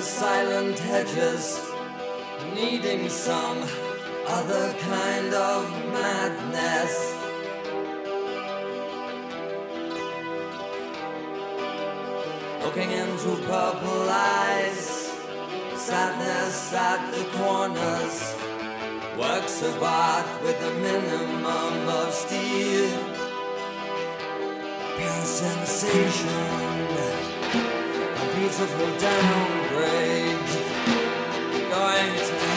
silent hedges, needing some other kind of madness. Looking into purple eyes, sadness at the corners, works of art with a minimum of steel, pure sensation. A beautiful downgrade. Going to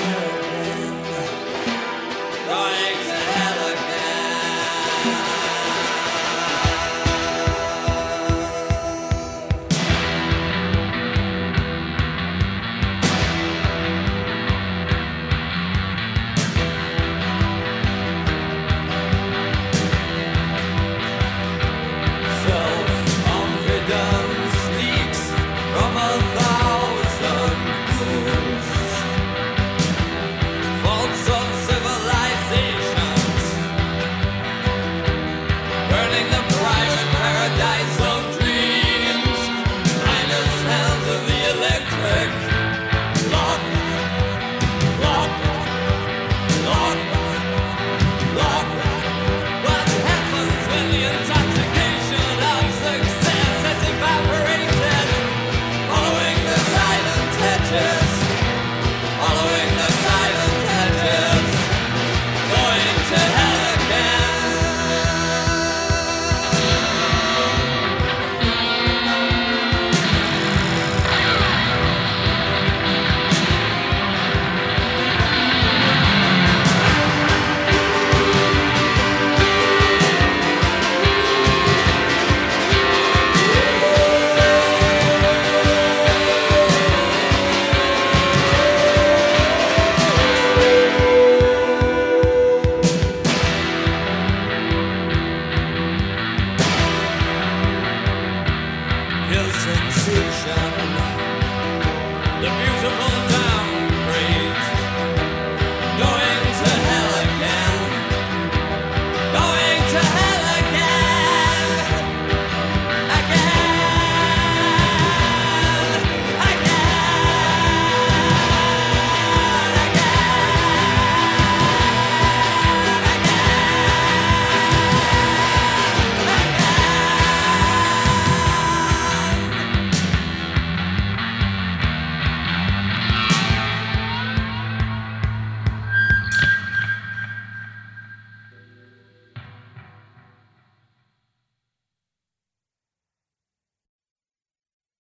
the beautiful